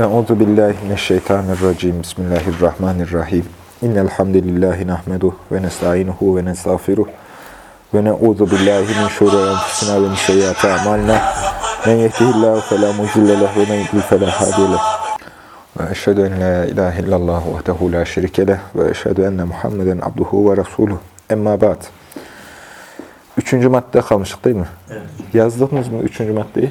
Euzu billahi mineşşeytanirracim. Bismillahirrahmanirrahim. İnnel hamdelellahi nahmeduhu ve nestainuhu ve nestağfiruh. Ve na'udzu billahi min şururi enfusina ve min seyyiati a'malina. Men yehdihillahu fela mudille lehu ve men yudlil fela hadiye lehu. Ve eşhedü en la ilahe illallah vahdehu la şerike leh ve eşhedü enne Muhammeden abduhu ve resuluh. Emma ba'd. Üçüncü madde kalmıştık değil mi? Evet. Yazdınız mı üçüncü maddeyi?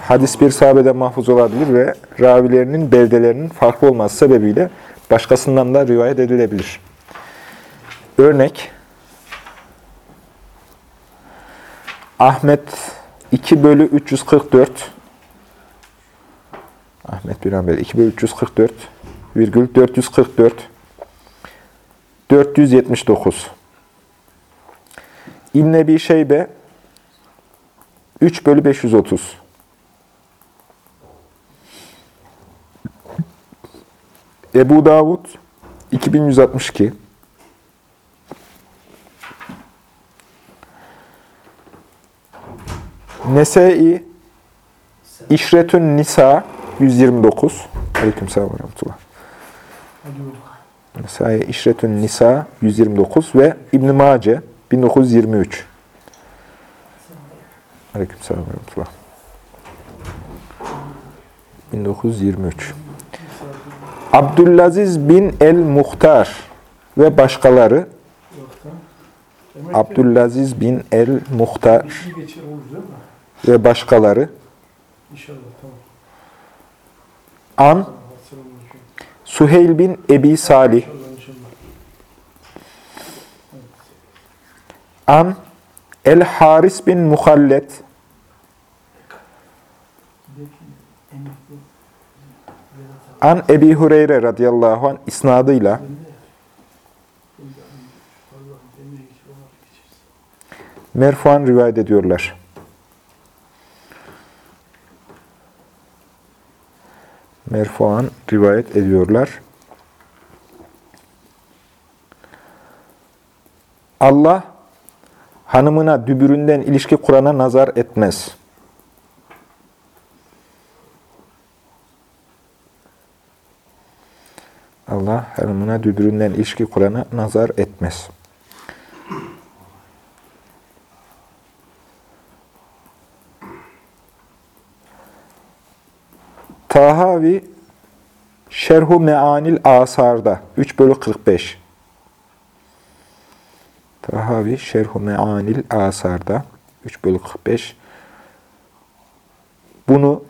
Hadis bir sahabeden mahfuz olabilir ve ravilerinin beldelerinin farklı olması sebebiyle başkasından da rivayet edilebilir. Örnek Ahmet 2 bölü 344 Ahmet bin Hanbel 2 bölü 344 virgül 444 479 İbn Ebi Şeybe 3 bölü 530 Ebu Davud 2162 Nesai İşretün Nisa 129 Aleykümselam ve rahmetullah. Nesai İşretün Nisa 129 ve İbn Mace 1923 Aleykümselam ve rahmetullah. 1923 Abdülaziz bin el-Muhtar ve başkaları Abdülaziz bin el-Muhtar ve başkaları İnşallah tamam. An. Suheyl bin Ebi Salih. An El-Haris bin Muhallet An Ebi Hureyre radıyallahu anh isnadıyla merfuan rivayet ediyorlar. Merfuan rivayet ediyorlar. Allah hanımına dübüründen ilişki kurana nazar etmez. Allah hanımına dübüründen ilişki kurana nazar etmez. Tahavi Şerhu Meanil Asar'da 3 bölü 45 Tahavi Şerhu Meanil Asar'da 3 bölü 45 Bunu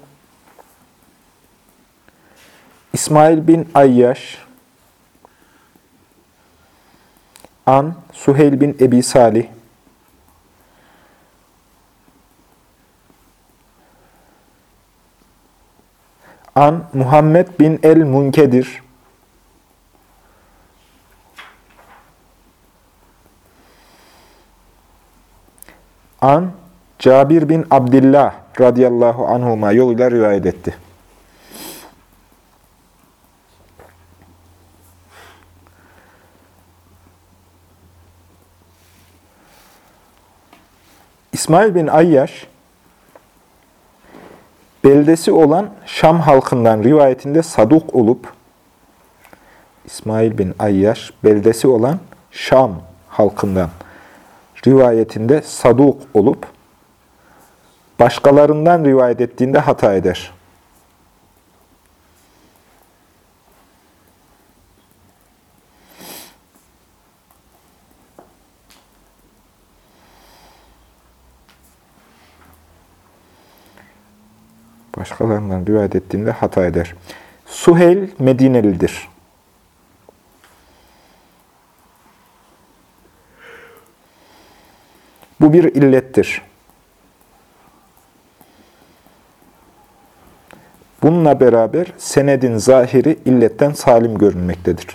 İsmail bin Ayyaş An Suheyl bin Ebi Salih An Muhammed bin el-Munkedir An Cabir bin Abdullah radıyallahu anhuma yoluyla rivayet etti. İsmail bin Ayyaş, beldesi olan Şam halkından rivayetinde saduk olup, İsmail bin Ayyaş, beldesi olan Şam halkından rivayetinde saduk olup, başkalarından rivayet ettiğinde hata eder. Başkalarından rivayet ettiğinde hata eder. Suheyl Medinelidir. Bu bir illettir. Bununla beraber senedin zahiri illetten salim görünmektedir.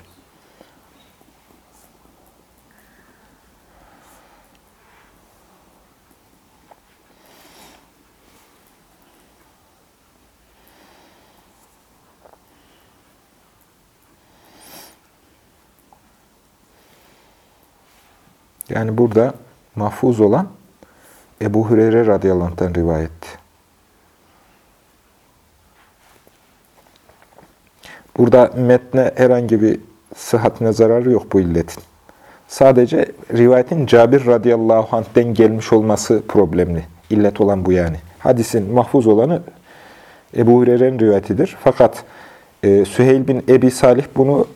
Yani burada mahfuz olan Ebu Hureyre radıyallahu anh'tan rivayet. Burada metne herhangi bir sıhhatine zararı yok bu illetin. Sadece rivayetin Cabir radıyallahu anh'den gelmiş olması problemli. İllet olan bu yani. Hadisin mahfuz olanı Ebu Hureyre'nin rivayetidir. Fakat e, Süheyl bin Ebi Salih bunu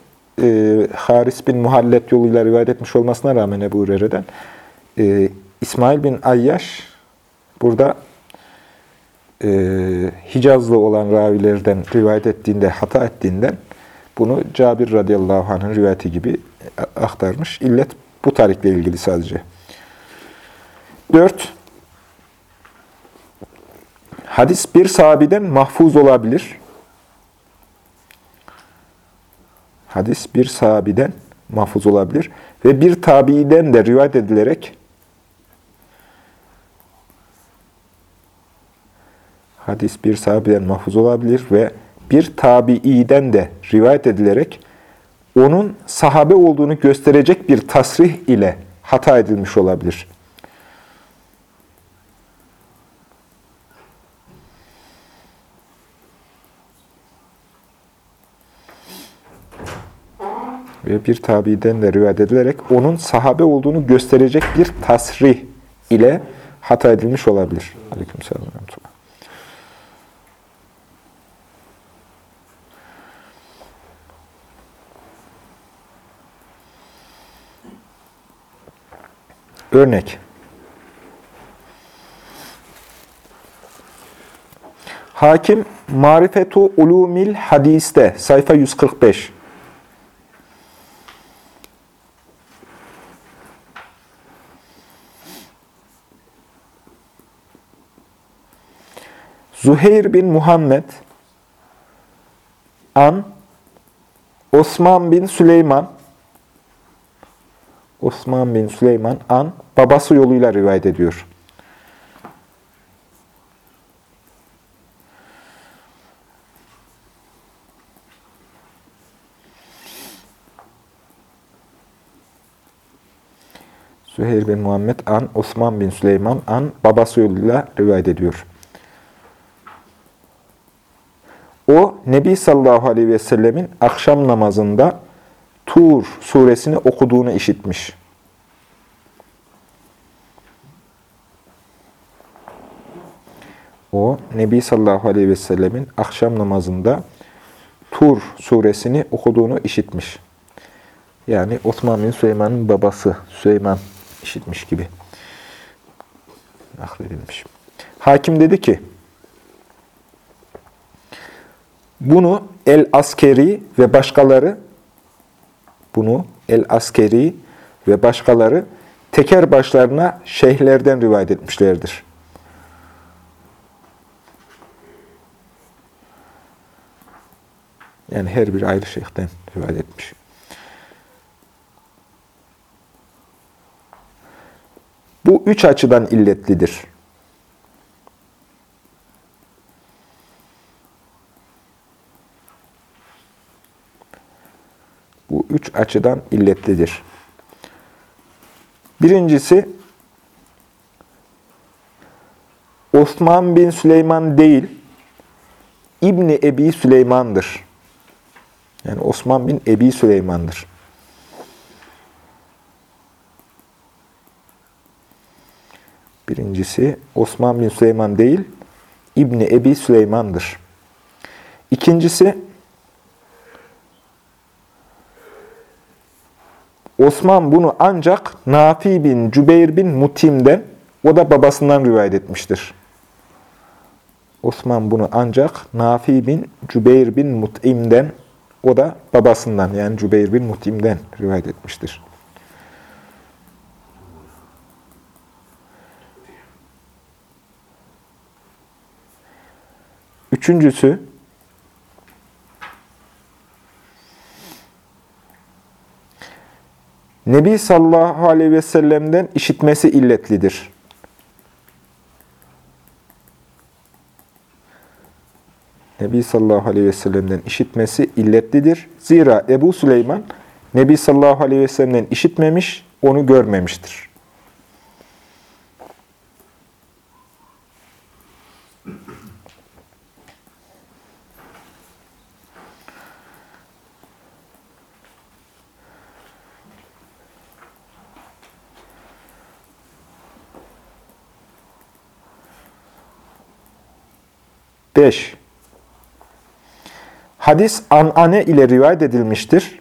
e, Haris bin Muhallet yoluyla rivayet etmiş olmasına rağmen Ebu Hureyre'den e, İsmail bin Ayyaş burada e, Hicazlı olan ravilerden rivayet ettiğinde, hata ettiğinden bunu Cabir radıyallahu anh'ın rivayeti gibi aktarmış. İllet bu tarikle ilgili sadece. 4. Hadis bir sahabeden mahfuz olabilir. Hadis bir sahabiden mahfuz olabilir. Ve bir tabiiden de rivayet edilerek hadis bir sahabeden mahfuz olabilir ve bir tabiiden de rivayet edilerek onun sahabe olduğunu gösterecek bir tasrih ile hata edilmiş olabilir. Ve bir tabiden de rivayet edilerek onun sahabe olduğunu gösterecek bir tasrih ile hata edilmiş olabilir. Aleykümselam. Örnek. Hakim Marifetu Ulumil Hadis'te sayfa 145. Zuheyr bin Muhammed an Osman bin Süleyman Osman bin Süleyman an babası yoluyla rivayet ediyor. Süheyr bin Muhammed an Osman bin Süleyman an babası yoluyla rivayet ediyor. O Nebi sallallahu aleyhi ve sellemin akşam namazında Tur suresini okuduğunu işitmiş. O Nebi sallallahu aleyhi ve sellemin akşam namazında Tur suresini okuduğunu işitmiş. Yani Osman bin Süleyman'ın babası Süleyman işitmiş gibi nakledilmiş. Hakim dedi ki, bunu El-Askeri ve başkaları bunu El-Askeri ve başkaları teker başlarına şeyhlerden rivayet etmişlerdir. Yani her bir ayrı şeyhten rivayet etmiş. Bu üç açıdan illetlidir. Bu üç açıdan illetlidir. Birincisi, Osman bin Süleyman değil, İbni Ebi Süleyman'dır. Yani Osman bin Ebi Süleyman'dır. Birincisi, Osman bin Süleyman değil, İbni Ebi Süleyman'dır. İkincisi, Osman bunu ancak Nafi bin Cübeyr bin Mutim'den, o da babasından rivayet etmiştir. Osman bunu ancak Nafi bin Cübeyr bin Mut'im'den, o da babasından yani Cübeyr bin Mut'im'den rivayet etmiştir. Üçüncüsü, Nebi sallallahu aleyhi ve sellem'den işitmesi illetlidir. Nebi sallallahu aleyhi ve sellem'den işitmesi illetlidir. Zira Ebu Süleyman Nebi sallallahu aleyhi ve sellem'den işitmemiş, onu görmemiştir. 5. Hadis anane ile rivayet edilmiştir.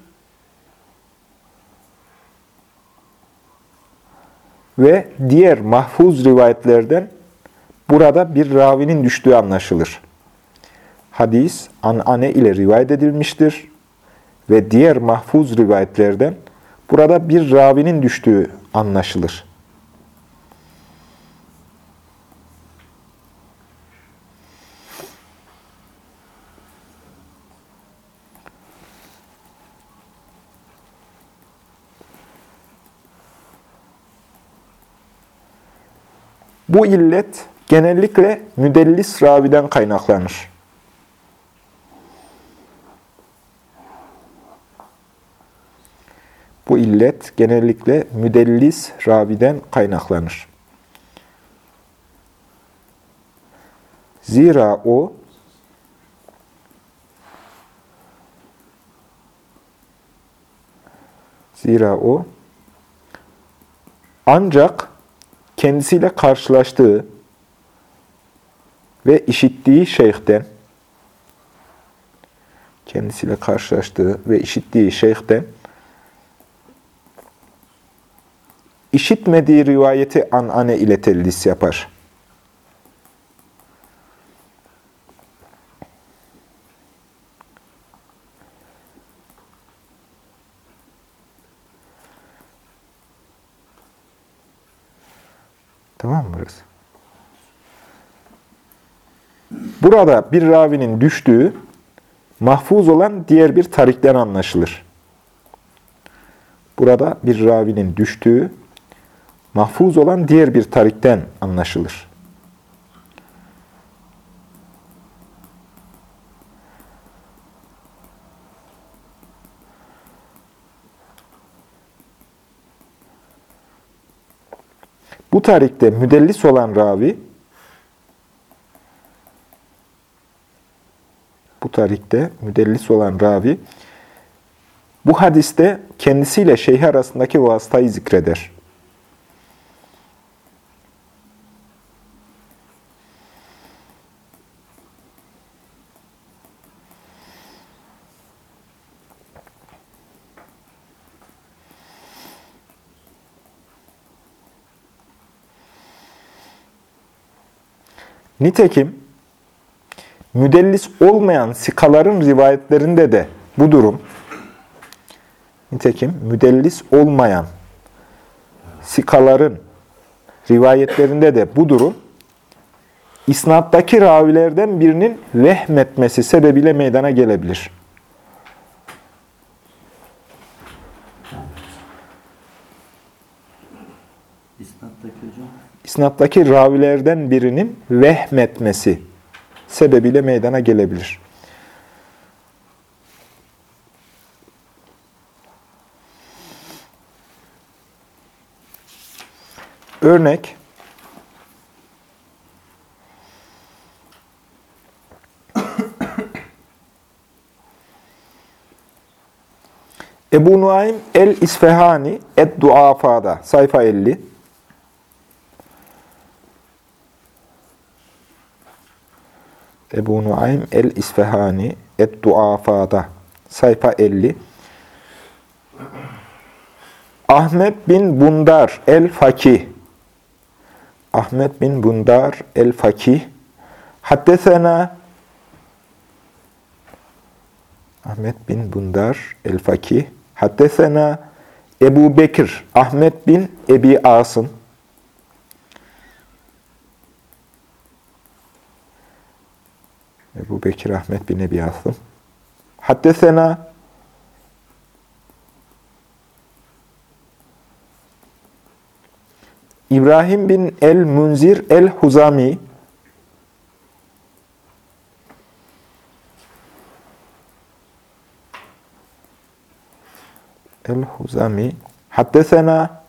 Ve diğer mahfuz rivayetlerden burada bir ravinin düştüğü anlaşılır. Hadis anane ile rivayet edilmiştir ve diğer mahfuz rivayetlerden burada bir ravinin düştüğü anlaşılır. Bu illet genellikle müdellis raviden kaynaklanır. Bu illet genellikle müdellis raviden kaynaklanır. Zira o Zira o ancak kendisiyle karşılaştığı ve işittiği şeyhten kendisiyle karşılaştığı ve işittiği şeyhten işitmediği rivayeti anane ile tellis yapar. Tamam mı burası? Burada bir ravinin düştüğü mahfuz olan diğer bir tarikten anlaşılır. Burada bir ravinin düştüğü mahfuz olan diğer bir tarikten anlaşılır. Bu tarikte müdellis olan ravi bu tarikte müdellis olan ravi bu hadiste kendisiyle şeyh arasındaki vasıtayı zikreder. Nitekim müdellis olmayan sikaların rivayetlerinde de bu durum nitekim müdellis olmayan sikaların rivayetlerinde de bu durum isnattaki ravilerden birinin vehmetmesi sebebiyle meydana gelebilir. İsnattaki hocam. İsnattaki ravilerden birinin vehmetmesi sebebiyle meydana gelebilir. Örnek Ebu Nuaym el-İsfehani et-Duafa'da sayfa 50 Ebu Nuaym el-İsfehani et-Duafa'da sayfa 50 Ahmet bin Bundar el-Fakih. Ahmet bin Bundar el-Fakih. Haddesena Ahmet bin Bundar el-Fakih. Haddesena Ebu Bekir Ahmet bin Ebi Asım Ebu Bekir Ahmet bin Ebi Asım. Haddesena. İbrahim bin el-Munzir el-Huzami. el-Huzami. Haddesena.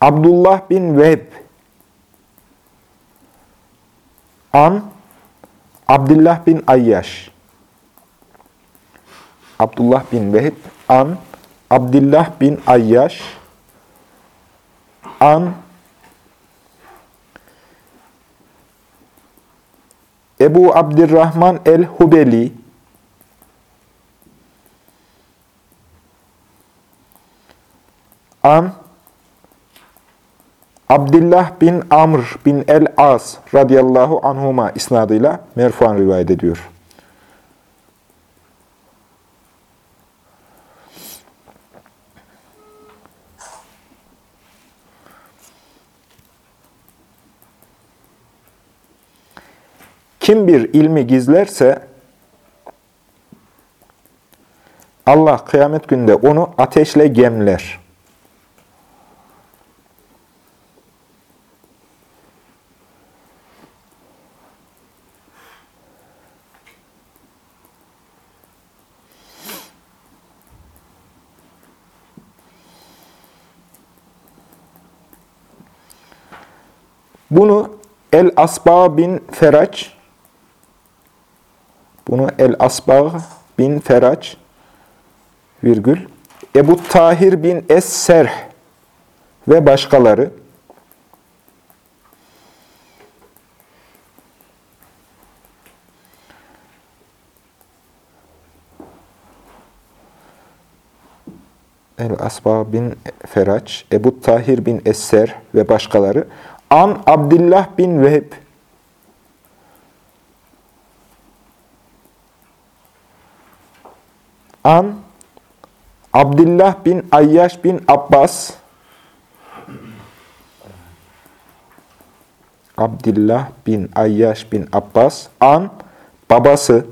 Abdullah bin Vehb An Abdullah bin Ayyaş. Abdullah bin Vehb. An Abdullah bin Ayyaş. An Ebu Abdirrahman el-Hubeli. An Abdullah bin Amr bin el-As radıyallahu anhuma isnadıyla merfuan rivayet ediyor. Kim bir ilmi gizlerse Allah kıyamet günde onu ateşle gemler. Bunu El-Asba bin Feraç bunu El-Asbağ bin Feraç virgül Ebu Tahir bin Es-Serh ve başkaları. El-Asba bin Feraç, Ebu Tahir bin Esser ve başkaları An Abdullah bin Vehb. An Abdullah bin Ayyaş bin Abbas. Abdullah bin Ayyaş bin Abbas. An babası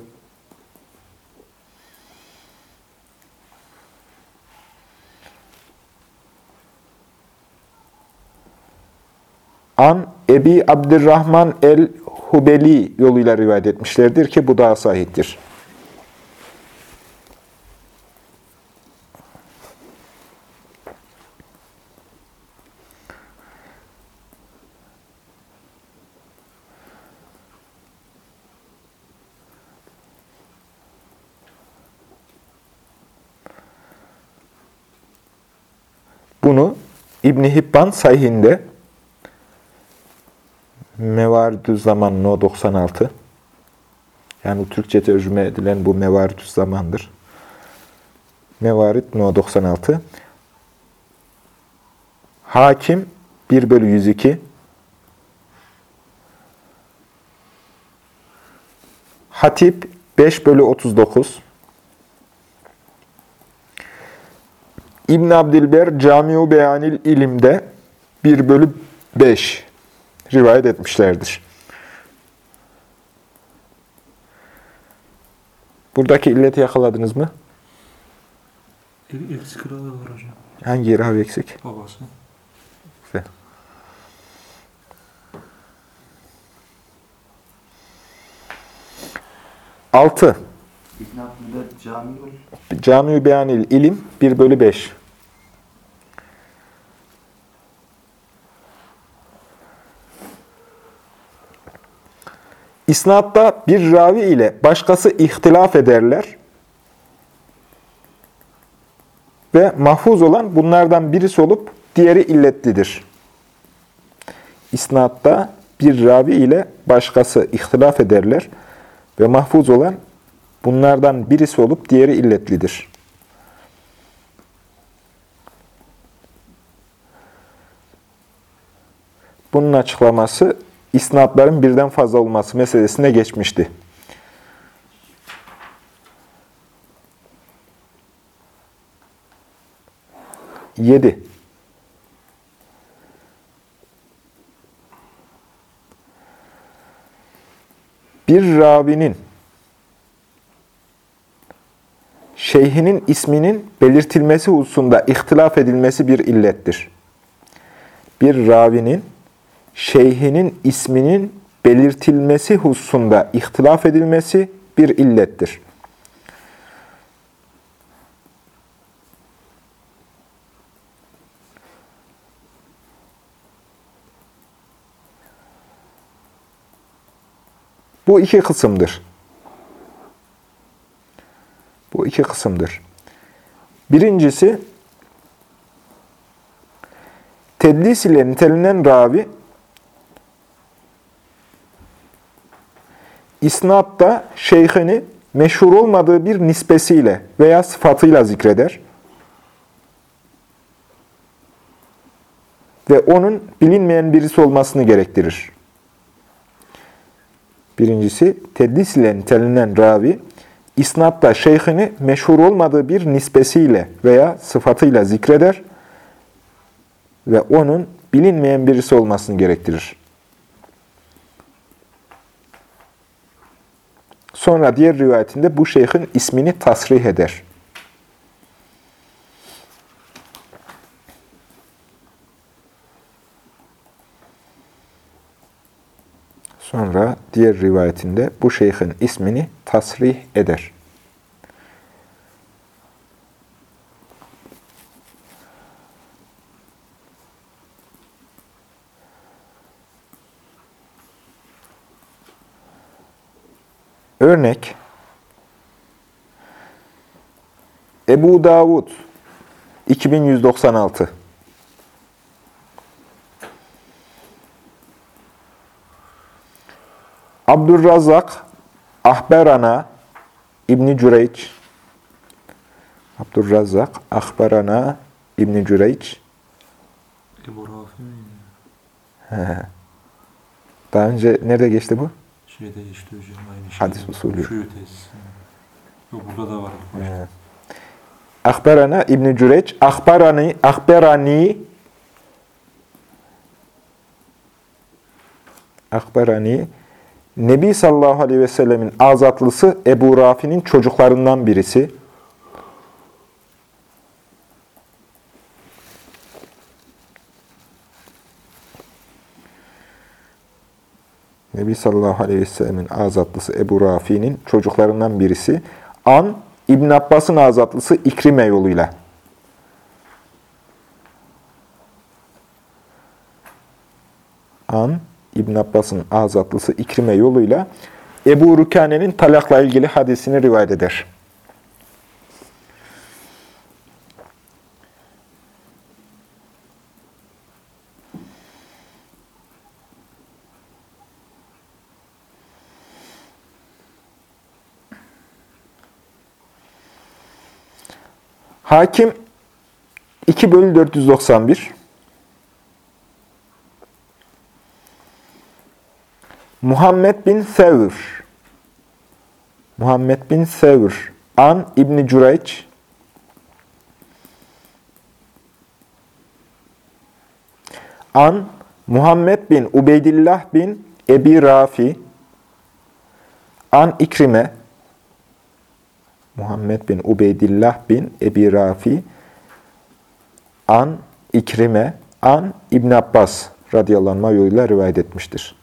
An Ebi Abdurrahman el-Hubeli yoluyla rivayet etmişlerdir ki bu daha sahihtir. Bunu İbn Hibban sahihinde Mevaridü Zaman No 96 yani Türkçe tercüme edilen bu Mevaridü Zaman'dır. Mevarid No 96 Hakim 1 bölü 102 Hatip 5 bölü 39 İbn Abdilber Camiu Beyanil İlim'de 1 bölü 5 rivayet etmişlerdir. Buradaki illeti yakaladınız mı? Eksik ravi var hocam. Hangi ravi eksik? Babası. Güzel. Altı. İbn Abdülber Camiul Cami-ü Beyanil İlim 1 bölü 5. İsnatta bir ravi ile başkası ihtilaf ederler ve mahfuz olan bunlardan birisi olup diğeri illetlidir. İsnatta bir ravi ile başkası ihtilaf ederler ve mahfuz olan bunlardan birisi olup diğeri illetlidir. Bunun açıklaması isnatların birden fazla olması meselesine geçmişti. Yedi. Bir ravinin şeyhinin isminin belirtilmesi hususunda ihtilaf edilmesi bir illettir. Bir ravinin şeyhinin isminin belirtilmesi hususunda ihtilaf edilmesi bir illettir. Bu iki kısımdır. Bu iki kısımdır. Birincisi, tedlis ile nitelenen ravi, isnatta şeyhini meşhur olmadığı bir nispesiyle veya sıfatıyla zikreder. Ve onun bilinmeyen birisi olmasını gerektirir. Birincisi, tedlis ile nitelenen ravi, isnatta şeyhini meşhur olmadığı bir nispesiyle veya sıfatıyla zikreder ve onun bilinmeyen birisi olmasını gerektirir. Sonra diğer rivayetinde bu şeyhin ismini tasrih eder. Sonra diğer rivayetinde bu şeyhin ismini tasrih eder. Örnek Ebu Davud 2196 Abdurrazak Ahberana İbn Cüreyç Abdurrazak Ahberana İbn Cüreyç Ebu Rafi miydi? Daha önce nerede geçti bu? Şeyde işte hocam aynı şey. Hadis usulü. Şu ötesi. Yok burada da var. Evet. Ahberana İbn Cüreyç Ahberani Ahberani Ahberani Nebi sallallahu aleyhi ve sellemin azatlısı Ebu Rafi'nin çocuklarından birisi. Nebi sallallahu aleyhi ve sellemin azatlısı Ebu Rafi'nin çocuklarından birisi. An, İbn Abbas'ın azatlısı İkrime yoluyla. An, İbn Abbas'ın azatlısı İkrime yoluyla Ebu Rukane'nin talakla ilgili hadisini rivayet eder. Hakim 2 bölü 491 Muhammed bin Sevr. Muhammed bin Sevr. An İbni Cüreyç An Muhammed bin Ubeydillah bin Ebi Rafi. An İkrime Muhammed bin Ubeydillah bin Ebi Rafi An İkrime An İbn Abbas radıyallahu anh yoluyla rivayet etmiştir.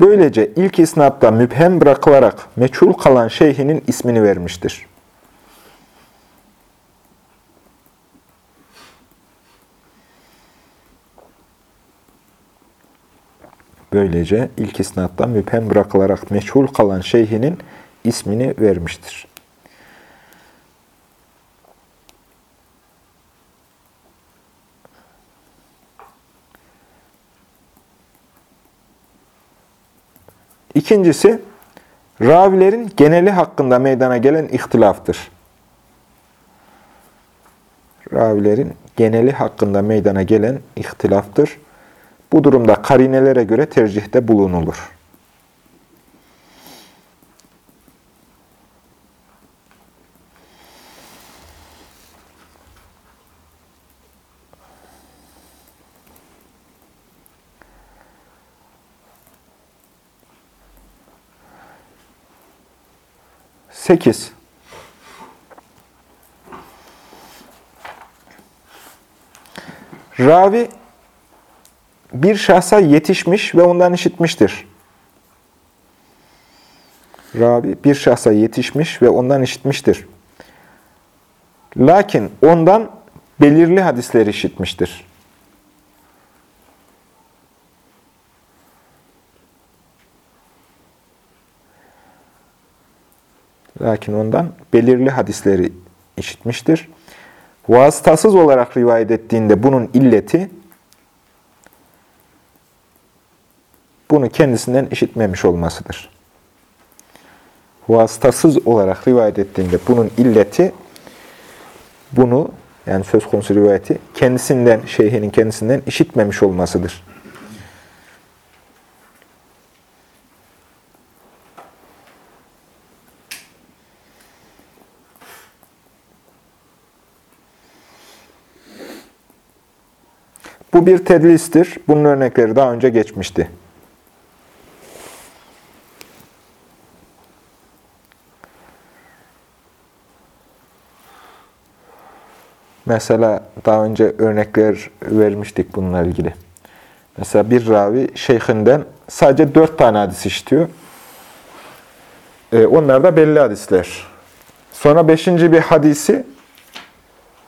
Böylece ilk isnatta müphem bırakılarak meçhul kalan şeyhinin ismini vermiştir. Böylece ilk isnatta müphem bırakılarak meçhul kalan şeyhinin ismini vermiştir. İkincisi, ravilerin geneli hakkında meydana gelen ihtilaftır. Ravilerin geneli hakkında meydana gelen ihtilaftır. Bu durumda karinelere göre tercihte bulunulur. Sekiz. Ravi bir şahsa yetişmiş ve ondan işitmiştir. Ravi bir şahsa yetişmiş ve ondan işitmiştir. Lakin ondan belirli hadisleri işitmiştir. Lakin ondan belirli hadisleri işitmiştir. Vasıtasız olarak rivayet ettiğinde bunun illeti bunu kendisinden işitmemiş olmasıdır. Vasıtasız olarak rivayet ettiğinde bunun illeti bunu yani söz konusu rivayeti kendisinden, şeyhinin kendisinden işitmemiş olmasıdır. Bu bir tedlistir. Bunun örnekleri daha önce geçmişti. Mesela daha önce örnekler vermiştik bununla ilgili. Mesela bir ravi şeyhinden sadece dört tane hadis işitiyor. Ee, onlar da belli hadisler. Sonra beşinci bir hadisi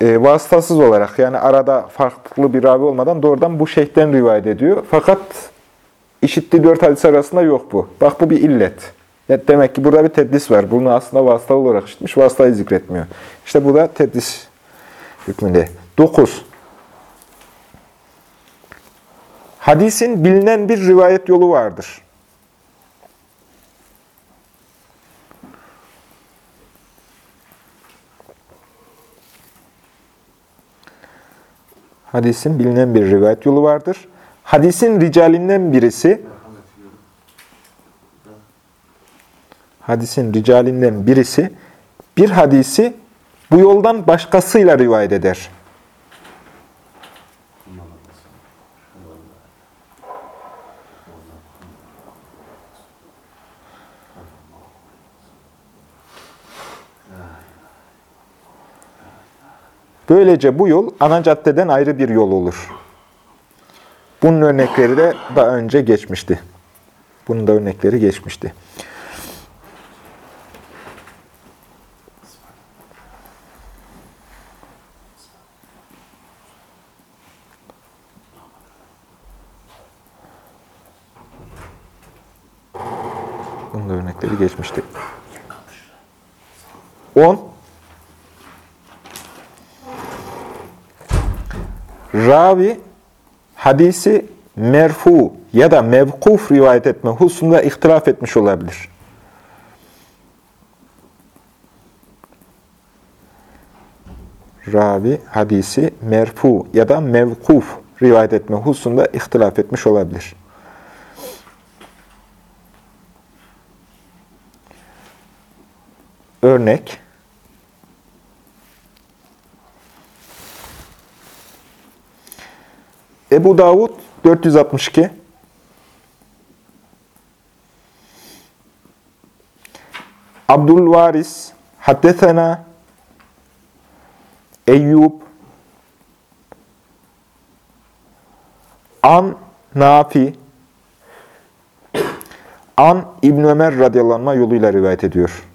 e, vasıtasız olarak yani arada farklı bir ravi olmadan doğrudan bu şeyhten rivayet ediyor. Fakat işittiği dört hadis arasında yok bu. Bak bu bir illet. Demek ki burada bir tedlis var. Bunu aslında vasıtalı olarak işitmiş, vasıtayı zikretmiyor. İşte bu da tedlis hükmünde. 9. Hadisin bilinen bir rivayet yolu vardır. Hadisin bilinen bir rivayet yolu vardır. Hadisin ricalinden birisi hadisin ricalinden birisi bir hadisi bu yoldan başkasıyla rivayet eder. Böylece bu yol ana caddeden ayrı bir yol olur. Bunun örnekleri de daha önce geçmişti. Bunun da örnekleri geçmişti. Bunun da örnekleri geçmişti. 10. Ravi hadisi merfu ya da mevkuf rivayet etme hususunda ihtilaf etmiş olabilir. Ravi hadisi merfu ya da mevkuf rivayet etme hususunda ihtilaf etmiş olabilir. Örnek Ebu Davud 462 Abdülvaris Haddesena. Eyyub. An Nafi. An İbn Ömer radıyallahu yoluyla rivayet ediyor.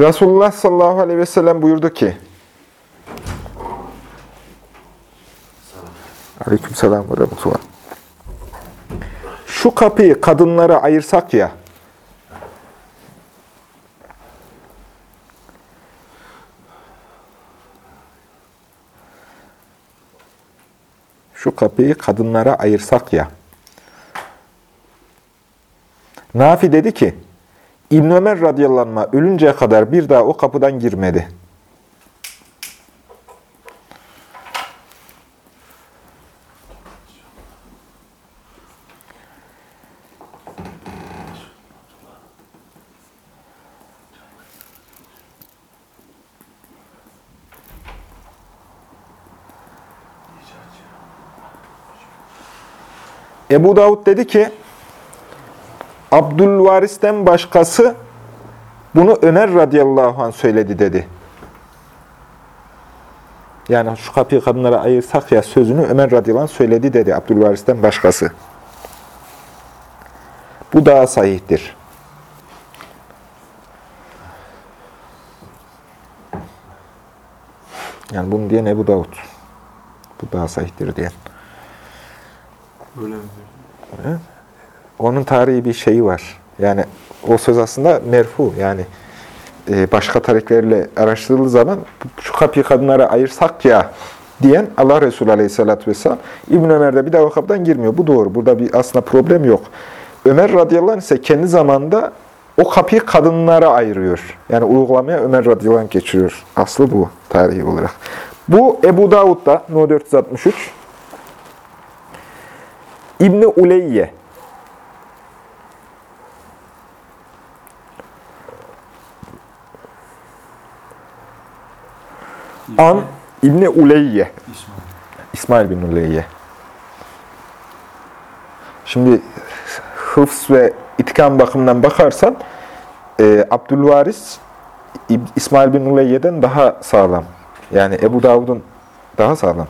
Resulullah sallallahu aleyhi ve sellem buyurdu ki Aleyküm selam ve rahmetullah. Şu kapıyı kadınlara ayırsak ya şu kapıyı kadınlara ayırsak ya Nafi dedi ki İbn Ömer radıyallahu anh ölünceye kadar bir daha o kapıdan girmedi. Ebu Davud dedi ki Abdülvaris'ten başkası bunu Ömer radıyallahu anh söyledi dedi. Yani şu kapıyı kadınlara ayırsak ya sözünü Ömer radıyallahu anh söyledi dedi Abdülvaris'ten başkası. Bu daha sahihtir. Yani bunu diyen Ebu Davud. Bu daha sahihtir diyen. Öyle mi? Evet. Onun tarihi bir şeyi var. Yani o söz aslında merfu. Yani e, başka tariklerle araştırıldığı zaman şu kapıyı kadınlara ayırsak ya diyen Allah Resulü Aleyhisselatü Vesselam. İbn Ömer de bir daha o kapıdan girmiyor. Bu doğru. Burada bir aslında problem yok. Ömer radıyallahu anh ise kendi zamanında o kapıyı kadınlara ayırıyor. Yani uygulamaya Ömer radıyallahu anh geçiriyor. Aslı bu tarihi olarak. Bu Ebu Davud'da No 463 İbni Uleyye An İbni Uleyye. İsmail. İsmail bin Uleyye. Şimdi hıfz ve itkan bakımından bakarsan e, Abdülvaris İsmail bin Uleyye'den daha sağlam. Yani Ebu Davud'un daha sağlam.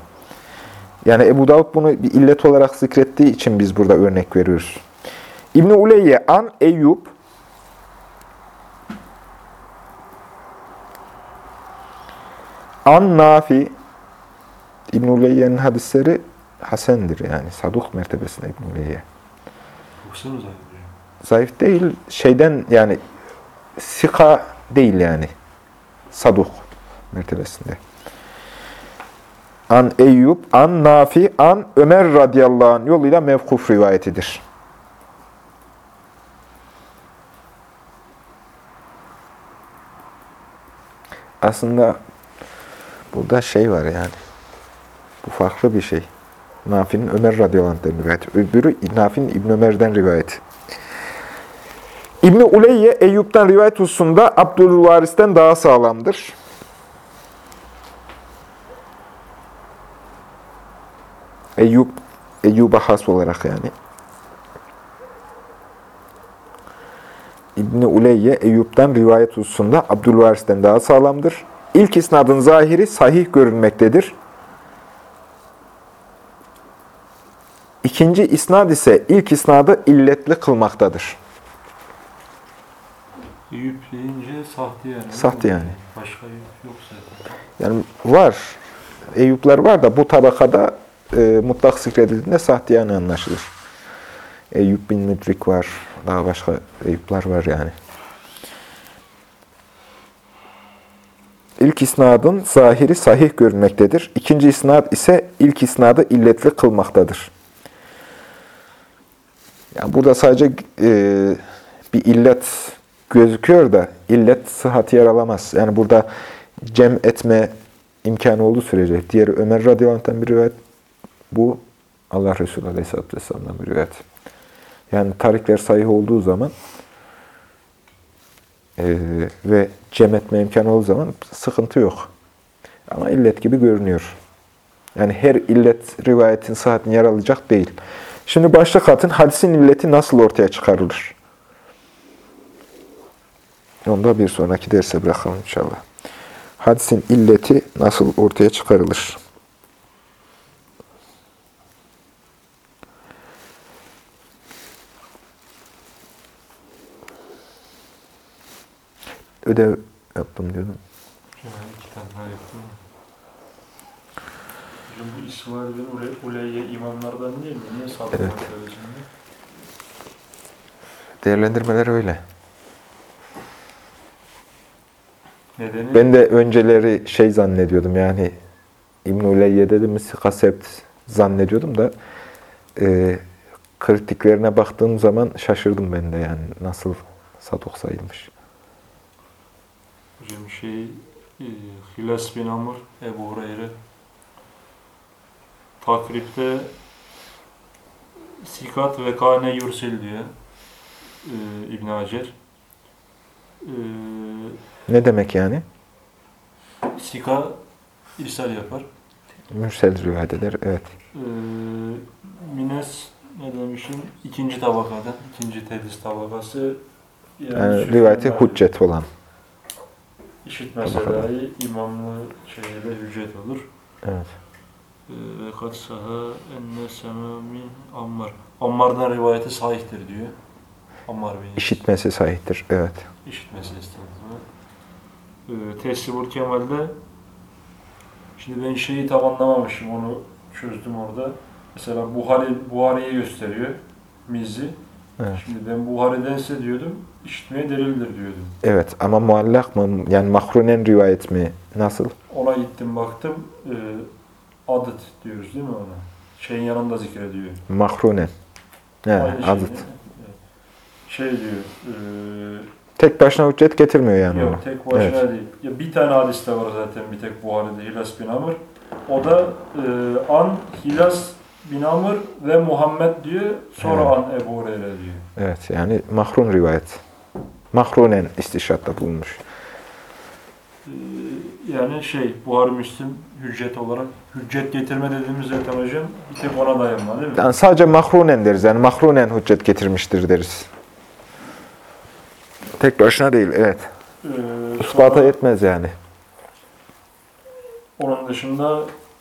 Yani Ebu Davud bunu bir illet olarak zikrettiği için biz burada örnek veriyoruz. İbni Uleyye an Eyyub An Nafi İbn-i Uleyye'nin hadisleri hasendir yani. Saduk mertebesinde İbn-i Uleyye. Zayıf değil, şeyden yani sika değil yani. Saduk mertebesinde. An Eyyub, an Nafi, an Ömer radıyallahu anh yoluyla mevkuf rivayetidir. Aslında burada şey var yani. Bu farklı bir şey. Nafi'nin Ömer radıyallahu anh'den rivayeti. Öbürü Nafi'nin İbn Ömer'den rivayeti. İbni Uleyye Eyyub'dan rivayet hususunda Abdülvaris'ten daha sağlamdır. Eyyub, Eyyub'a has olarak yani. İbni Uleyye Eyyub'dan rivayet hususunda Abdülvaris'ten daha sağlamdır. İlk isnadın zahiri sahih görünmektedir. İkinci isnad ise ilk isnadı illetli kılmaktadır. Eyüp deyince sahte yani. Sahte yani. Başka yok zaten. Yani var. Eyüpler var da bu tabakada e, mutlak zikredildiğinde sahtiyane anlaşılır. Eyüp bin Müdrik var. Daha başka Eyüpler var yani. İlk isnadın zahiri sahih görünmektedir. İkinci isnad ise ilk isnadı illetli kılmaktadır. Yani burada sadece e, bir illet gözüküyor da illet sıhhati yer alamaz. Yani burada cem etme imkanı olduğu sürece. Diğeri Ömer radıyallahu bir rivayet. Bu Allah Resulü aleyhisselatü vesselam'dan bir rivayet. Yani tarikler sahih olduğu zaman e, ve cem etme imkanı olduğu zaman sıkıntı yok. Ama illet gibi görünüyor. Yani her illet rivayetin sıhhatini yer alacak değil. Şimdi başlık atın hadisin illeti nasıl ortaya çıkarılır? Onu da bir sonraki derse bırakalım inşallah. Hadisin illeti nasıl ortaya çıkarılır? Ödev yaptım diyordum. Yani iki tane yaptım. Hocam bu İsmail bin Ule- Uleyye imamlardan değil mi? Niye sahte Evet. Değerlendirmeler öyle. Nedeni? Ben de önceleri şey zannediyordum yani İbn-i Uleyye dedim mi Sikasept zannediyordum da e, kritiklerine baktığım zaman şaşırdım ben de yani nasıl Sadok sayılmış. Hocam şey, e, Hilas bin Amr, Ebu Hureyre takripte Sikat ve Kane Yursil diyor e, İbn Hacer. E, Ne demek yani? Sika irsal yapar. Mürsel rivayet eder, evet. E, Mines ne demişim? İkinci tabakadan, ikinci tedris tabakası. Yani şu rivayeti hüccet olan. İşitmese dahi imamlı şeyle hüccet olur. Evet. Ve kad saha enne sema min Ammar. Ammar'dan rivayeti sahihtir diyor. Ammar bin. İşitmesi sahihtir, evet. İşitmesi estağfurullah. Ee, Tesibul Kemal'de Şimdi ben şeyi tam anlamamışım, onu çözdüm orada. Mesela Buhari, Buhari'yi gösteriyor, Mizzi. Evet. Şimdi ben Buhari'dense diyordum, işitmeye delildir diyordum. Evet ama muallak mı? Yani mahrunen rivayet mi? Nasıl? Ona gittim baktım, e, adet diyoruz değil mi ona? Şeyin yanında zikrediyor. Mahrunen. He, Aynı şey adet. Şey diyor, e, Tek başına hüccet getirmiyor yani. Yok tek başına Evet. değil. Ya bir tane hadiste var zaten bir tek Buhari'de Hilas bin Amr. O da e, an Hilas bin Amr ve Muhammed diyor. Sonra Evet. an Ebu Hureyre diyor. Evet yani mahrun rivayet. Mahrunen istişatta bulunmuş. E, yani şey Buhari Müslim hüccet olarak hüccet getirme dediğimiz zaten hocam bir tek ona dayanma değil mi? Yani sadece mahrunen deriz. Yani mahrunen hüccet getirmiştir deriz. Tek başına değil, evet. E, Ispata sonra yetmez yani. onun dışında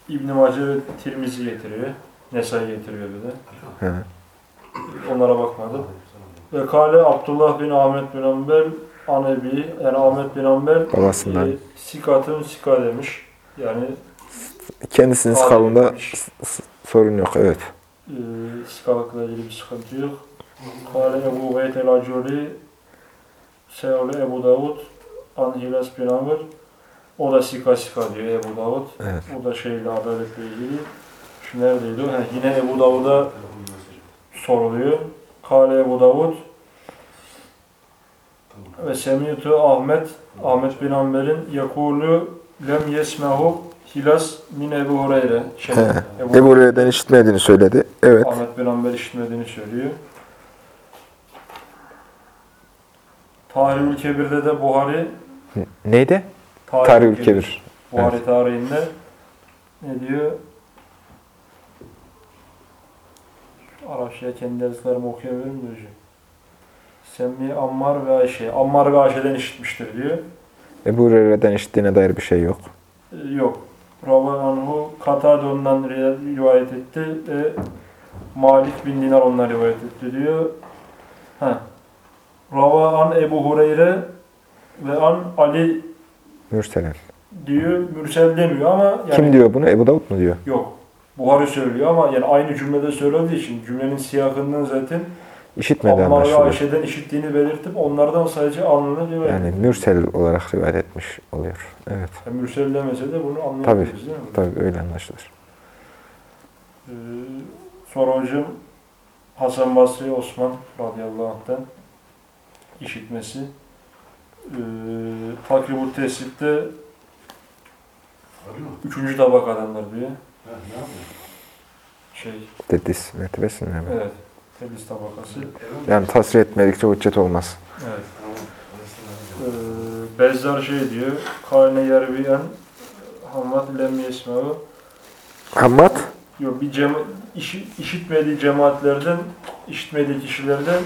İbn-i Mace ve Tirmizi getiriyor. Nesai getiriyor bir de. He. Onlara bakmadım. Ve kale Abdullah bin Ahmet bin Ambel Anebi yani Ahmet bin Ambel Babasından. e, sikatın sika demiş. Yani Kendisinin Abi skalında demiş. s- sorun yok, evet. e, sikalıkla ilgili bir sıkıntı yok. Kale Ebu Beyt el Acuri Seule Ebu Davud An Hilas bin Amr o da sika sika diyor Ebu Davud. Evet. O da şeyle adaletle ilgili. Şu neredeydi o? Ha, yine Ebu Davud'a soruluyor. Kale Ebu Davud ve Semiyutu Ahmet Ahmet bin Amber'in yakulu lem yesmehu hilas min Ebu Hureyre. Şey, He. Ebu, Ebu Hureyre'den işitmediğini söyledi. Evet. Ahmet bin Amber işitmediğini söylüyor. Tarihül Kebir'de de Buhari Neydi? Tarihül Tarihül Kebir. Buhari tarihinde ne diyor? Şu Arapçaya kendi yazılarımı okuyabilirim de hocam. Semmi Ammar ve Ayşe. Ammar ve Ayşe'den işitmiştir diyor. Ebu Hureyre'den işittiğine dair bir şey yok. Ee, Yok. Rava Anhu Katade ondan ri- rivayet etti ve Malik bin Dinar ondan rivayet etti diyor. Ha. Rava an Ebu Hureyre ve an Ali Mürselen. diyor. Mürsel demiyor ama yani Kim diyor bunu? Ebu Davud mu diyor? Yok. Buhari söylüyor ama yani aynı cümlede söylediği için cümlenin siyakından zaten İşitmedi Ammar ve. Ayşe'den işittiğini belirtip onlardan sadece alnını rivayet Yani yani, mürsel olarak rivayet etmiş oluyor. Evet. yani Mürsel demese de bunu Tabii. anlayabiliriz değil mi? Tabii öyle anlaşılır. Ee, sonra hocam Hasan Basri Osman radıyallahu anh'tan işitmesi. Ee, Takribut Tesip'te üçüncü tabakadandır diye. Şey, Dedis mertebesi mi? evet. Tedlis tabakası. Yani tasrih etmedikçe hüccet olmaz. Evet. Ee, Bezzar şey diyor. Kâne yerbiyen Hamad lem yesmehu. Hammad Yok bir cema işi, işitmediği cemaatlerden, işitmediği kişilerden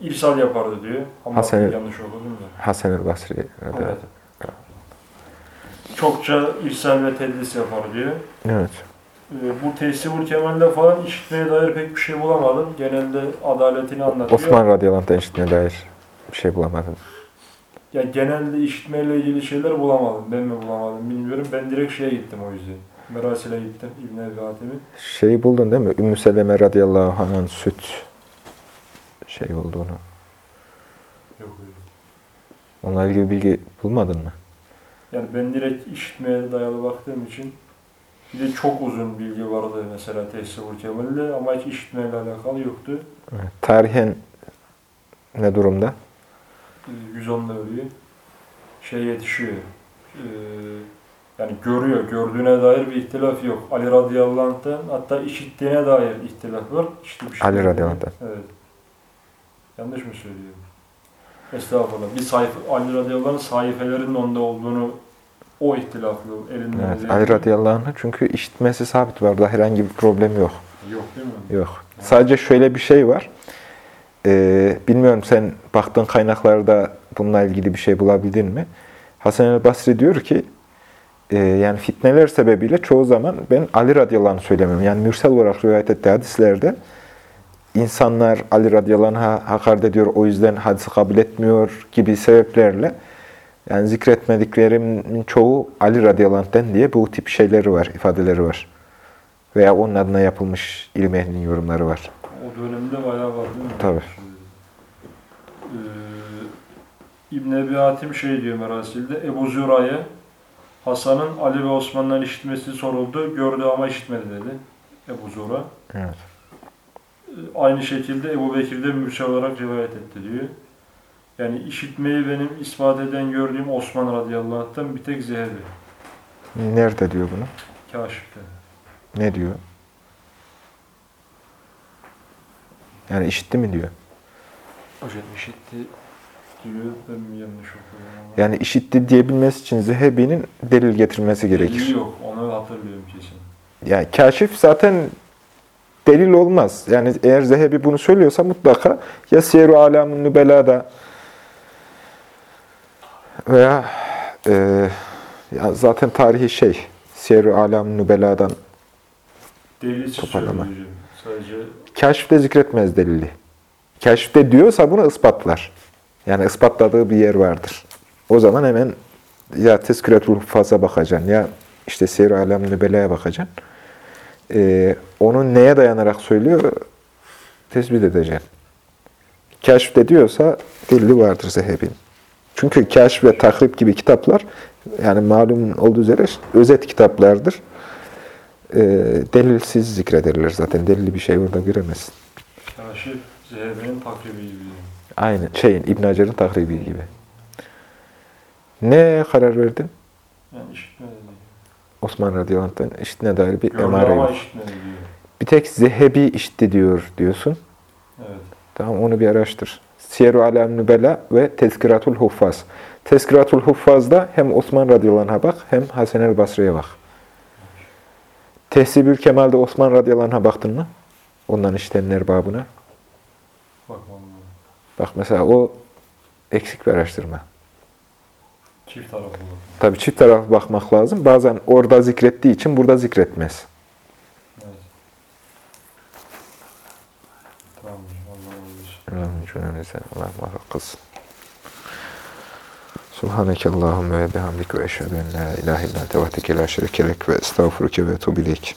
irsal yapardı diyor. Hamad Hasan- yanlış okudum da. Hasan el Basri. Evet. Çokça irsal ve tedlis yapar diyor. Evet. Ee, bu tesivul kemelde falan işitmeye dair pek bir şey bulamadım. Genelde adaletini anlatıyor. Osman radıyallahu işitmeye dair bir şey bulamadım. Ya genelde işitmeyle ilgili şeyler bulamadım. Ben mi bulamadım bilmiyorum. Ben direkt şeye gittim o yüzden. Merasil'e gittim İbn-i Ebi Hatem'in. Şeyi buldun değil mi? Ümmü Seleme radıyallahu anh'ın süt şey olduğunu. Yok öyle. Onunla ilgili bilgi bulmadın mı? Yani ben direkt işitmeye dayalı baktığım için bir de çok uzun bilgi vardı mesela Tesivul Kemal'de ama hiç işitmeyle alakalı yoktu. Evet. Tarihen ne durumda? Ee, 110'da ölüyor. Şey yetişiyor. Ee, yani görüyor. Gördüğüne dair bir ihtilaf yok. Ali radıyallahu anh'tan hatta işittiğine dair ihtilaf var. İşitip işitmediğine. Ali radıyallahu anh'tan. Evet. Yanlış mı söylüyorum? Estağfurullah. Bir sayfa, Ali radıyallahu anh'ın sayfelerinin onda olduğunu o ihtilaflı elinden Evet. Ali radıyallahu anh çünkü işitmesi sabit var. Da herhangi bir problem yok. Yok değil mi? Yok. Sadece şöyle bir şey var. Ee, bilmiyorum sen baktığın kaynaklarda bununla ilgili bir şey bulabildin mi? Hasan el Basri diyor ki e, yani fitneler sebebiyle çoğu zaman ben Ali radıyallahu anh söylemiyorum. Yani mürsel olarak rivayet ettiği hadislerde insanlar Ali radıyallahu anh'a hakaret ediyor o yüzden hadisi kabul etmiyor gibi sebeplerle Yani zikretmediklerimin çoğu Ali radıyallahu anh'ten diye bu tip şeyleri var, ifadeleri var. Veya onun adına yapılmış ilim ehlinin yorumları var. O dönemde bayağı var değil mi? Tabii. Ee, İbn Ebi Hatim şey diyor Merasil'de, Ebu Züra'ya Hasan'ın Ali ve Osman'dan işitmesi soruldu, gördü ama işitmedi dedi. Ebu Zura. Evet. Ee, Aynı şekilde Ebu Bekir de mürsel olarak rivayet etti diyor. Yani işitmeyi benim ispat eden gördüğüm Osman radıyallahu anh'tan bir tek Zehebi. Nerede diyor bunu? Kaşif'te. Ne diyor? Yani işitti mi diyor? Hocam işitti diyor, ben mi yanlış okuyorum ama. Yani işitti diyebilmesi için Zehebi'nin delil getirmesi gerekir. Delili yok, onu hatırlıyorum kesin. Yani kaşif zaten delil olmaz. Yani eğer Zehebi bunu söylüyorsa mutlaka ya Siyer-i Alam'ın Nübela'da veya e, ya zaten tarihi şey Siyer-i Alam'ın Nübela'dan Delilsiz Toparlama. Sadece kaşifte zikretmez delili. Kaşifte diyorsa bunu ispatlar. Yani ispatladığı bir yer vardır. O zaman hemen ya Tezkiretul Huffaz'a bakacaksın ya işte Siyer-i Alam'ın Nübela'ya bakacaksın. Ee, onun neye dayanarak söylüyor tespit edeceksin. Kaşifte diyorsa delili vardır Zehebi'nin. Çünkü Kaşif ve Tahrip gibi kitaplar yani malum olduğu üzere özet kitaplardır. Ee, delilsiz zikredilir zaten. Delilli bir şey orada göremezsin. Kaşif Zehebi'nin takribi gibi. Aynı şeyin İbn Hacer'in tahribi gibi. Ne karar verdin? Yani işitmedi diyor. Osman radıyallahu anh'tan işitine dair bir Gördü emare yok. Bir tek Zehebi işitti diyor diyorsun. Evet. Tamam onu bir araştır. Siyer-i Alem Nübela ve Tezkiratul Huffaz. Tezkiratul Huffaz'da hem Osman radıyallahu anh'a bak hem Hasan el Basri'ye bak. Tehsibül Kemal'de Osman radıyallahu anh'a baktın mı? Ondan işitenler babına. Lazım. Bak mesela o eksik bir araştırma. Çift taraflı. Tabii çift taraflı bakmak lazım. Bazen orada zikrettiği için burada zikretmez. Evet. Tamam. Allah razı olsun. Allah'ın cümlemize Allah muvaffak kılsın. Subhaneke Allahümme ve bihamdik ve eşhedü en la ilahe illa lek ve estağfuruke ve etubu ileyk.